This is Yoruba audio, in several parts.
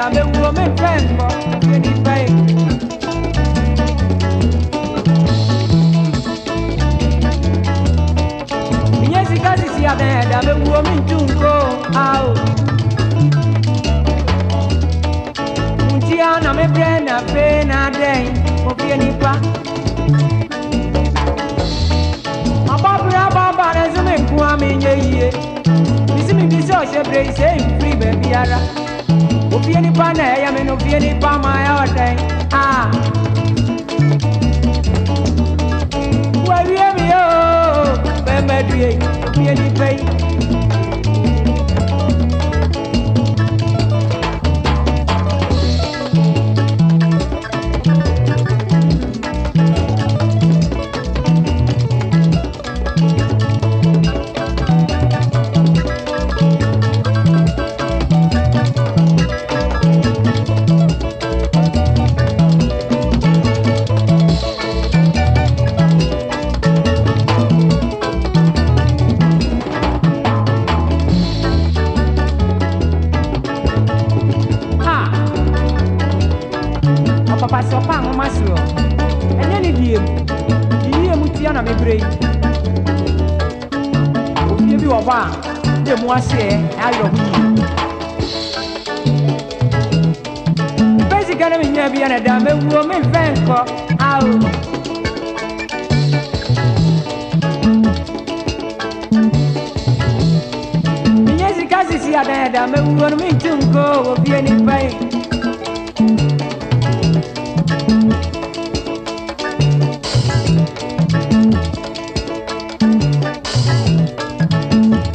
dame wuro mi fẹ́ ń bọ̀ kí ni fẹ́ yìí. ìyẹn sika sisi abẹ́ dame wuro mi ju nko a o. Nti a na mi brɛ na fe na dɛn mo fie nipa. Ababura baba ne so mi nko a mi nye yie. Bisi mi bi sɛ ɔhyɛ bere yi sɛ nfiri baabi ara. O ofie nipa na ɛyɛ me no ofie nipa ma ɛyɛ ɔdɛn a wawie mi o bɛmɛ due ofie nipa yi.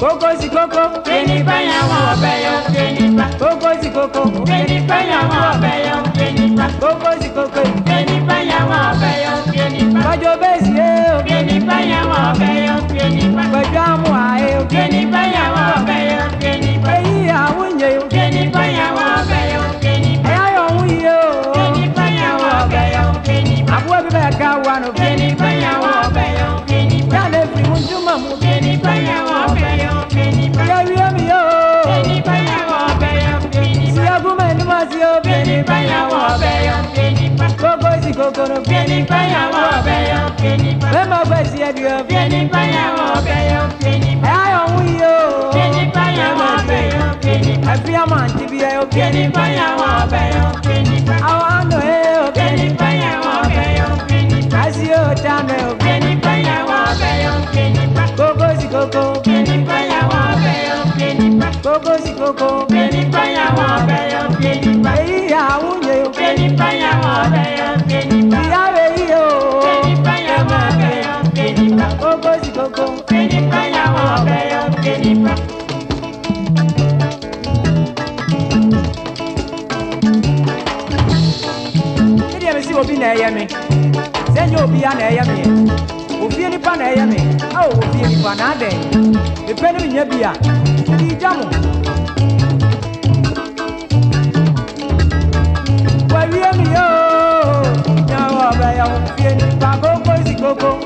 kókó koko, kókó. òkè nípa yàwọn ọbẹ yọ òkè nípa. kókó sí kókó. òkè nípa yàwọn ọbẹ yọ òkè nípa. kókó sí kókó. òkè nípa yàwọn ọbẹ yọ òkè nípa. kọjọ bẹẹsì ẹ òkè nípa yàwọn ọbẹ yọ òkè nípa. pẹjọ àmú àyè òkè nípa yàwọn ọbẹ yọ òkè nípa. èyí àwọn yẹ òkè nípa yàwọn ọbẹ yọ òkè nípa. ẹyà yọ òun yẹ o. òkè nípa yàwọn ọbẹ yọ òkè nípa. àbúrò bíbẹ̀ ká wà nù. òkè nípa yàwọn ọbẹ yọ òkè nípa juma mu. Ẹni bá yà wọ́n fẹ́ yọ. Ẹni bá yà wíyọ́ mi yọ. Ẹni bá yà wọ́n fẹ́ yọ. Siyagun mẹ́ ni mo si o. Ẹni bá yà wọ́n fẹ́ yọ. Gbogbo si kokoro. Ẹni bá yà wọ́n fẹ́ yọ. Bẹ́ẹ̀ ma gbẹ si ẹbi o. Ẹni bá yà wọ́n fẹ́ yọ. Ẹ ayọ̀ ń wí o. Ẹni bá yà wọ́n fẹ́ yọ. Ẹbí àmọ̀ àti bí ẹ o. Ẹni bá yà wọ́n fẹ́ yọ. Àwọn àna ẹ o. Ẹni bá yà wọ́n fẹ́ yọ. si koko. Beni paya wa be yo beni pa. Eyi ya wunye yo. Beni paya wa be yo beni pa. Iya be yi yo. Beni paya wa be yo beni Koko si koko. Beni paya wa be yo beni pa. si obi na-eye mi, sị obi ya na-eye mi ofie nipa na ɛyɛ Awo obi ofie nipa na adɛn mepɛ no menyɛ bi a mede gya mo go.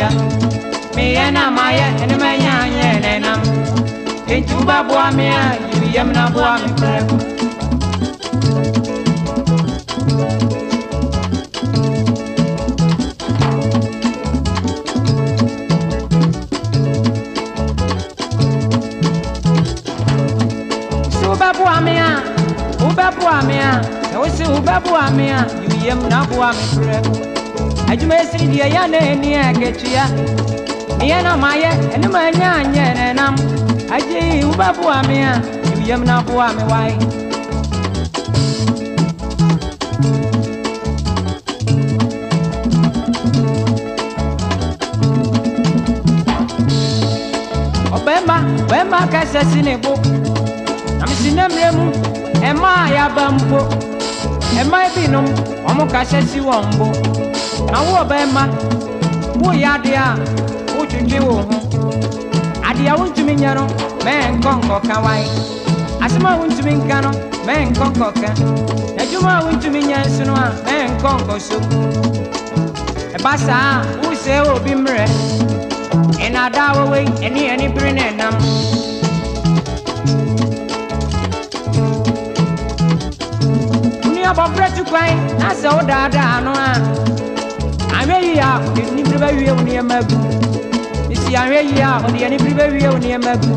ya meyɛ na mayɛ ɛne mɛnya anyɛ ne nam enti bua me a yiriyam na boa me prɛko wobɛboa me a wobɛboa me a ɛwo se wobɛboa me a yiriyam na boa me prɛko adwuma esiri deɛ yɛ na ani akatua neɛ na mayɛ ɛne ma anya anyɛ ne nam agye yi wobɛboa me a ewiem na boa me wae ɔbɛma bɛma kɛsɛ si ne bo na mesi ne mmerɛ mu ɛma a yɛaba mpo ɛma binom ɔmo kasɛ si wɔn bo na wo ɔbɛɛma woyɛ adeɛ a wodwindwi wo ho adeɛ a wontumi nyɛ no mɛɛnkɔ nkɔka wae asɛm a wontumi nka no mɛɛnkɔ nkɔka n'adwuma a wontumi nyɛ nso no a mɛɛnkɔ nkɔso ɛba saa a wosɛe wɔ obi mmerɛ ɛnaadaa wowei ɛne ɛne bere ne ɛnam abɔfra tu kwan na sɛ wo daadaa no a ahwɛ yie a ɔde oh, ne bere bɛwie wo nneɛma agu ɛsi ahwɛ yie a ɔde ne bere bɛwie wo nneɛma agu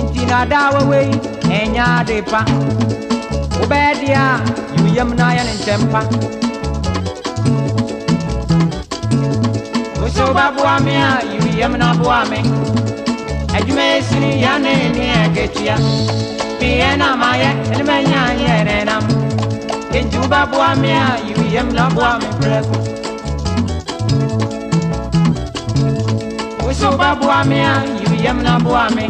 nti na daa wawe yi ɛnyɛ ade pa wobɛyɛ deɛ a yiwyam na ayɛ ne ntɛm pa wosɛ wobɛboa me a yiwyam na boa me adwuma ɛsini yɛne ne ɛketua meyɛ na mayɛ ɛne mɛnya yɛ ne nam enti wobɛboa me a yiwyam na boa me prɛko wusu ba boa me a yiri yam na boa me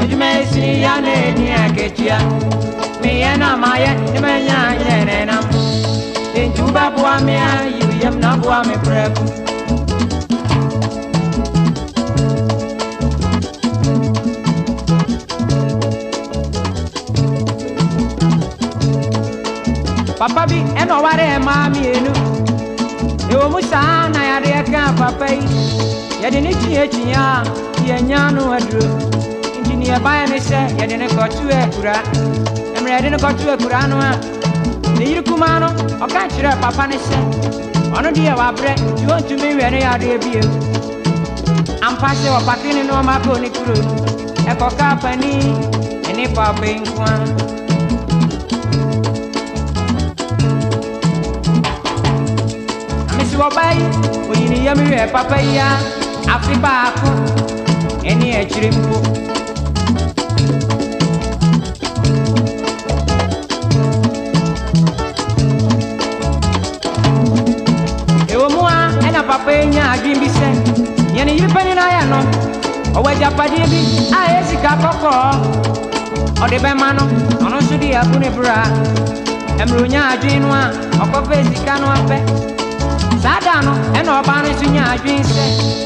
edwuma esiri ya na eni akekyia meyɛ na mayɛ ne manya yɛ nenam enti wobɛboa me a yiri yam na boa me prɛko papa bi ɛna ɔware mmaa mmienu ɛwɔ mu saa na yadeɛ kaa papa yi yɛde ne tuatua a yɛanya no aduro nti neɛ ɛbaeɛ ne sɛ yɛde ne kɔto akura mmerɛ yɛde ne kɔto akura no a ne yere kumaa no ɔka kyerɛɛ papa ne sɛ ɔno deɛ wabrɛ nti wɔntumi wɛ ne yadeɛ bio ampa sɛ wɔpake ne nnoɔma kɔɔ ne kuro mu ɛkɔka pani ne papa nko a Ɔbaa yi, oyi ne yam yɛ papa yi a, afi baako ɛne akyire mpo ɛwɔ mu papa yi nya adwen na sɛ yɛ ne nọ, panin ayɛ no ebi, a akọkọ sika kɔkɔɔ ɔde bɛma no ɔno nso de agu ne a ọkọfe ezika no saa nye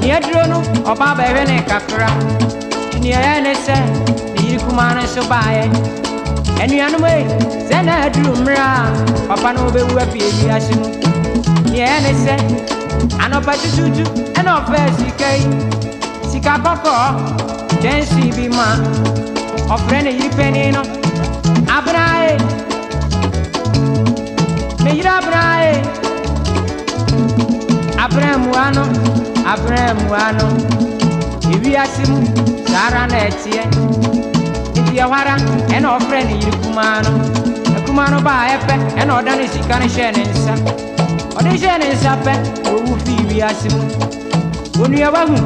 Ni duro no ɔba bɛhwɛ ne kakra nea ɛyɛ ne sɛ ne yiri kumaa no so baeɛ anuanom ei sɛ na aduru mmerɛ a papa no wobɛwu afi awiase mu nea ɛyɛ ne sɛ anɔpa tututu ɛna ɔfɛɛ sika yi sika kɔkɔɔ kyɛnsi bi ma ɔfrɛ ne yiri panin no abenae ne yiri abenae abrɛ mua no abrɛ mua no ewiase mu saa ara na ɛteɛ nti ɛhɔ ara ɛna ɔfrɛ ne yere kumaa no akuma no baa ɛpɛ ɛna ɔda ne sika no hyɛɛ ne nsa ɔde hyɛɛ ne nsa pɛ owu fii wiase mu onuaba hu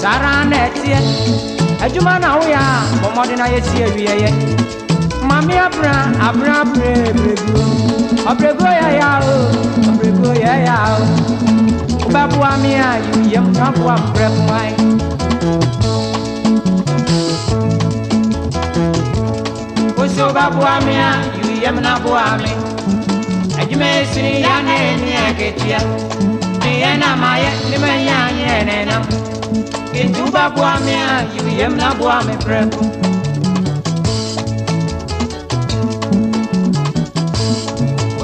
saa ara na ɛteɛ adwuma na woyɛ a bɔmmɔde na yɛsi awieɛ mami abra abra brɛ brɛguo ɔbrɛguo yɛ yɛ a o ɔbrɛguo yɛ yɛ a o បាបួមីអាយយមខំវ៉ាប្រេបម៉ៃអូសូបាបួមីអាយយមណាបួមីអជមេស្រីយ៉ាណេញេកេជាទីយ៉ាណាម៉ាយនិមយ៉ាញេណេណាគេទូបាបួមីអាយយមណាបួមីប្រេប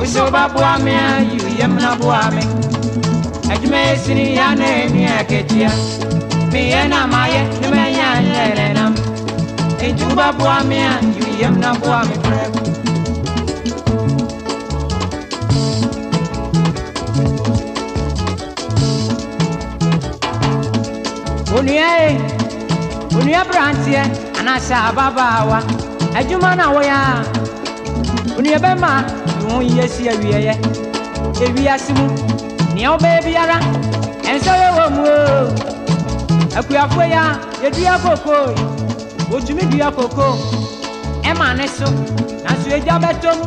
Usoba bwa mea, you yem na bwa mea adwumayɛsini ya na ani akatia meyɛ na mayɛ ne mɛnya nyɛlɛ nam enti wobɛboa me a yimiyam na boa me prɛko onua ye onua beranteɛ anaasɛ ababaawa adwuma na woyɛ a onua bɛma ne ho yɛ si awieɛ ewiase mu nea ɔbɛyɛ biara ɛnsɛ yɛ wɔ mu o akuafo ya yɛdua koko wotumi dua koko ɛma e ne so nanso yɛgya bɛtɔ mu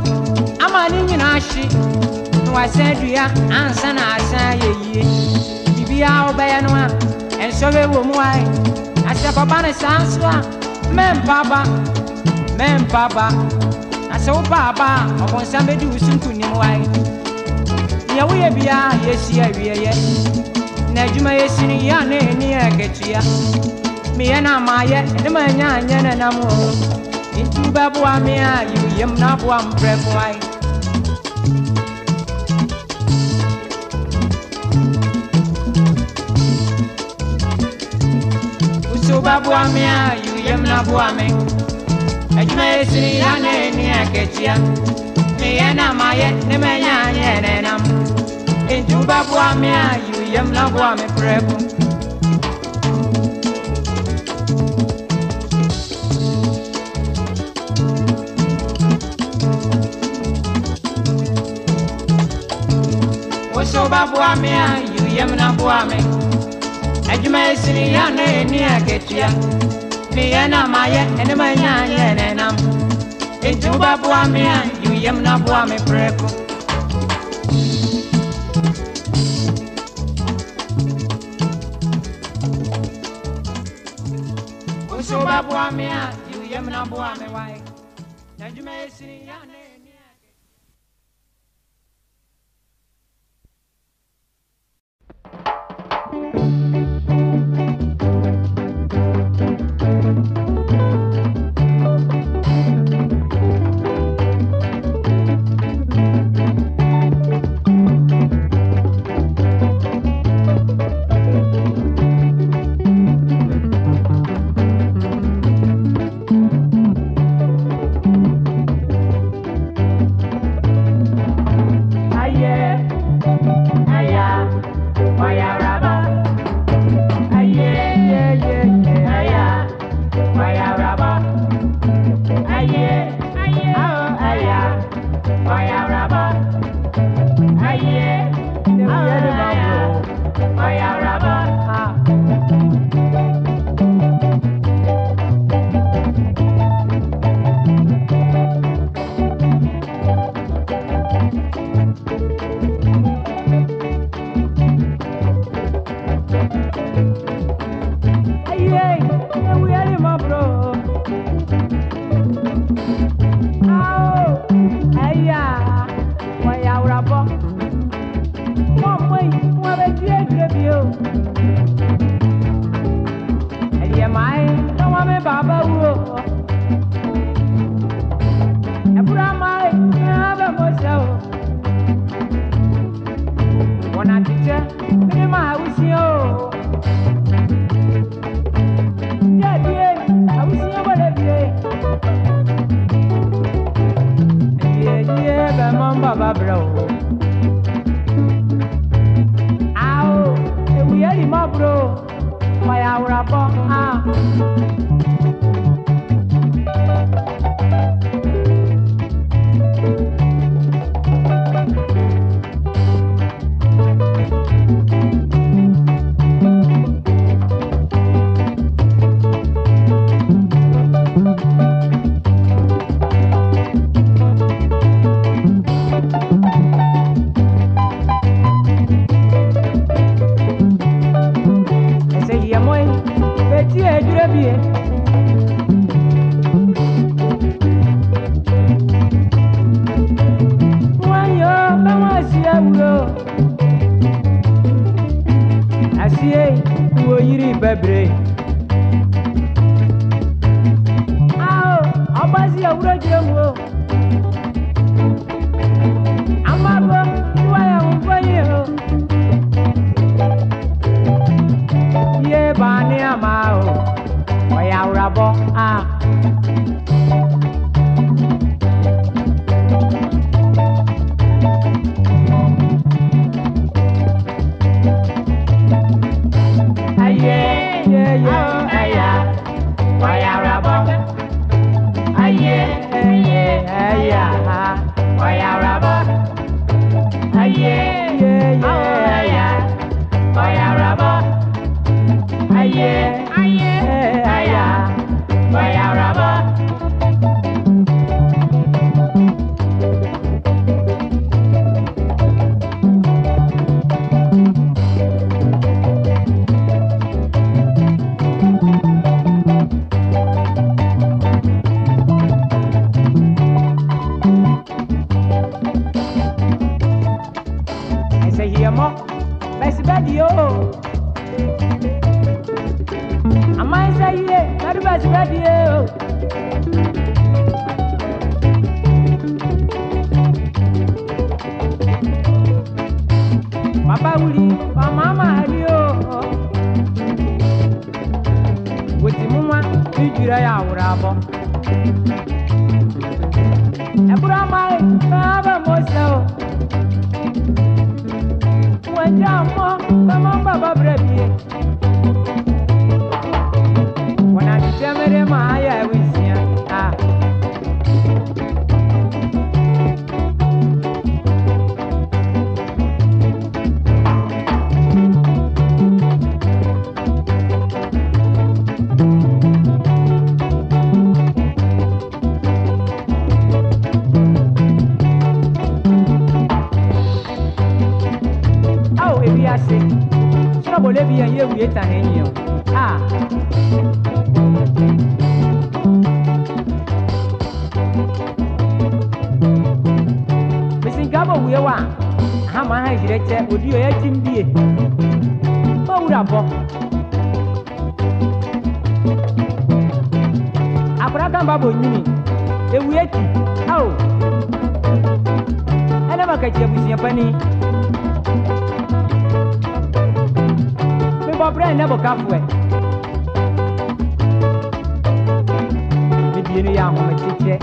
ama ne nyinaa hye na wasan dua ansa na asan yɛ yie biribiara ɔbɛyɛ no a ɛnsɛ yɛ wɔ mu ae asɛ papa ne saa nso a mmɛmpa ba mmɛmpa ba na sɛ woba aba a ɔbɔnsam bɛdi wo so nkonim yɛwo yɛ biara yɛsi awieɛ na adwuma yɛsi no yɛ a na ɛni akatua meyɛ no amaayɛ ne ma anya anyɛ ne nam o nti wobɛboa me a yiwyam na aboa mprɛko ae wosɛ wobɛboa me a yiwyam na aboa me edwuma esiri ya na eni akekyia meyɛ na mayɛ ne mɛnya anyɛ nenam enti wobɛboa me a yiwyam na boa me prɛko wosɛ wobɛboa me a yiwyam na boa me edwuma esiri ya na eni Mia na maya ene manya ene nam. ba bua me an yu yem na bua me preko. ba bua me an yu yem na bua me àmà o ọ̀yà àwòrán bọ́ a. Ah. sɛ hiɛmɔ bɛsi bɛdi o aman sɛ yie bɛdi bɛsi bɛdi o. bàbá wuli ọmọ àmà ni o wò ti mú wa ní ìjìrẹ́ yà wúrà bọ́ ẹ̀kúrọ̀ máa ń bá bá mọ̀ sẹ́wọ̀ da mọ bàmọ bàbá bẹrẹ bìí. kole bi yẹn yéwu yẹn ta hẹn yẹn o a. mesin gaba wuye wa hama ha yire kyɛ odi yɛ yɛtim bie owura bɔ akora gamba bɔ nyini ewu eti awo ɛnɛ ma kɛkyɛ busuapani. wɔbrɛ ne bokafoɛ medie no yɛ ahomakyekyɛ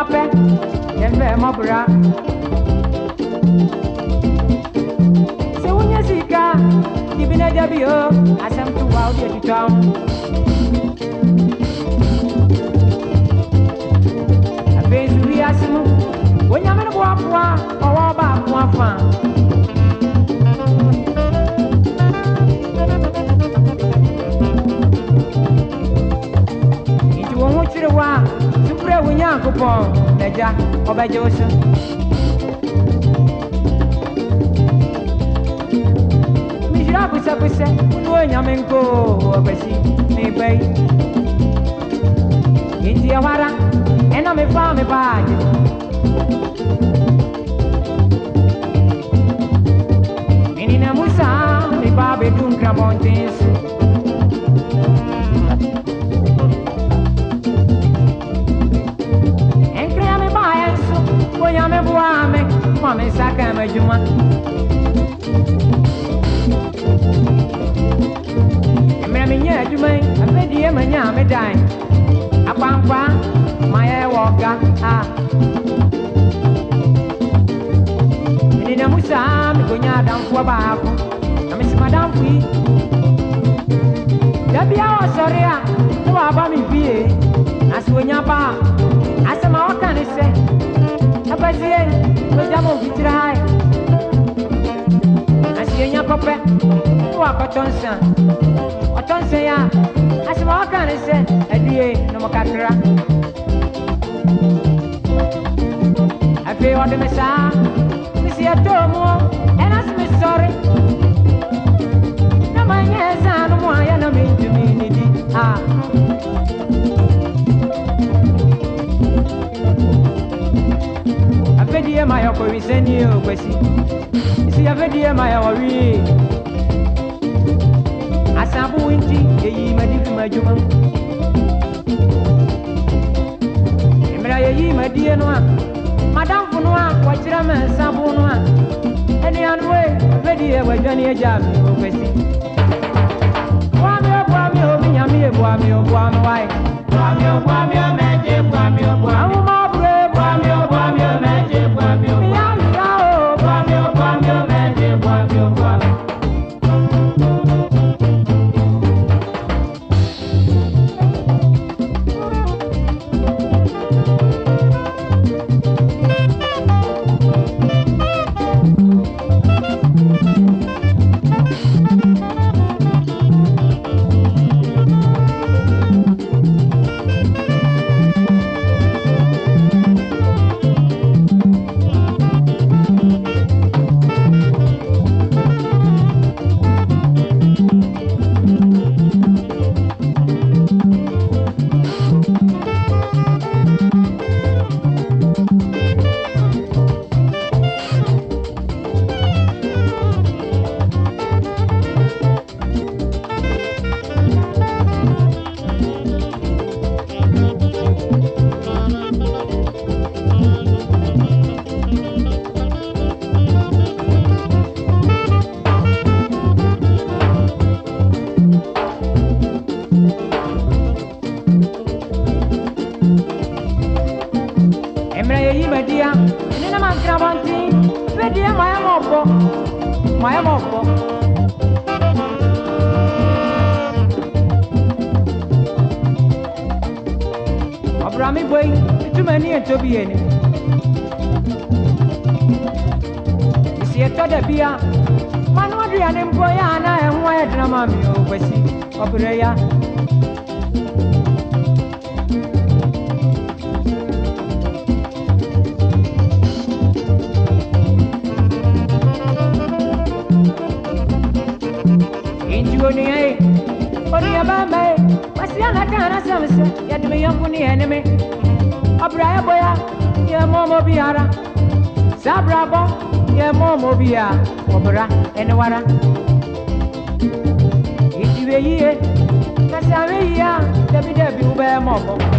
ma pɛ yɛn bɛ mɔbra sɛ wonyɛ sika dibi na gya bi o asɛm to wa wode atwitwa afei nsuri ase mu onyame no boaboa ɔwɔ ɔbaako afa nyankopɔn n'agya ɔbɛgye wo so mehwira abusabusɛ wone onyame nkoo ɔbɛsi meba yi enti ɛhɔ ara ɛna mefaa me baagye meninamu saa mebaa bɛdu nkrabɔnten so wɔ baako na mesi madamfo yi da bia wɔsɔre a na waaba me fie na sɛ wɔnya ba a asɛm a wɔka ne sɛ ɛbɛsie wogya ma ofitiri hae na sɛ yɛnya kɔpɛ na wakɔtɔ nsa ɔtɔ nsa yi a asɛm a wɔka ne sɛ adue nom kakra afei wɔde me saa mesi ɛtɔɔ mu sorry. Na manye zanu mwaya na mintumi nidi. Ah. Afedie maya kwa wiseni kwesi. Isi afedie maya wa wi. yeyi madifu majuma. Emra yeyi madie no a. Madamfo no a wakyerɛ me ɛne ano we mɛdi yɛ w'adwane agya me okwasi boa oh, me o boa me o me nyame yɛ boa me o boa me wae boa me o boa me o mɛgye boa me o boa me mmerɛ yɛyi madia ne nam ankena bɔnten bɛdeɛ mayɛ ma ɔbɔ mayɛ ma ɔbɔ ɔbrame boi metuma ani ɛtɔ bi yɛ ni ɛsiɛ tɔ da bia manoaduane mpo yɛ ana ɛho ayɛ dena ma me ɔkwasi ɔbrɛ ya ebi anaka anasɛm sɛ yɛde me yɔnko ne yɛne me ɔbraeɛ boya yɛ mɔmɔ biara saa brabɔ yɛ mɔmɔ bia wɔbra ɛne wara ɛdi bɛyie kɛsɛ awɛ yie a dabi dabi wobɛyɛ mɔbɔ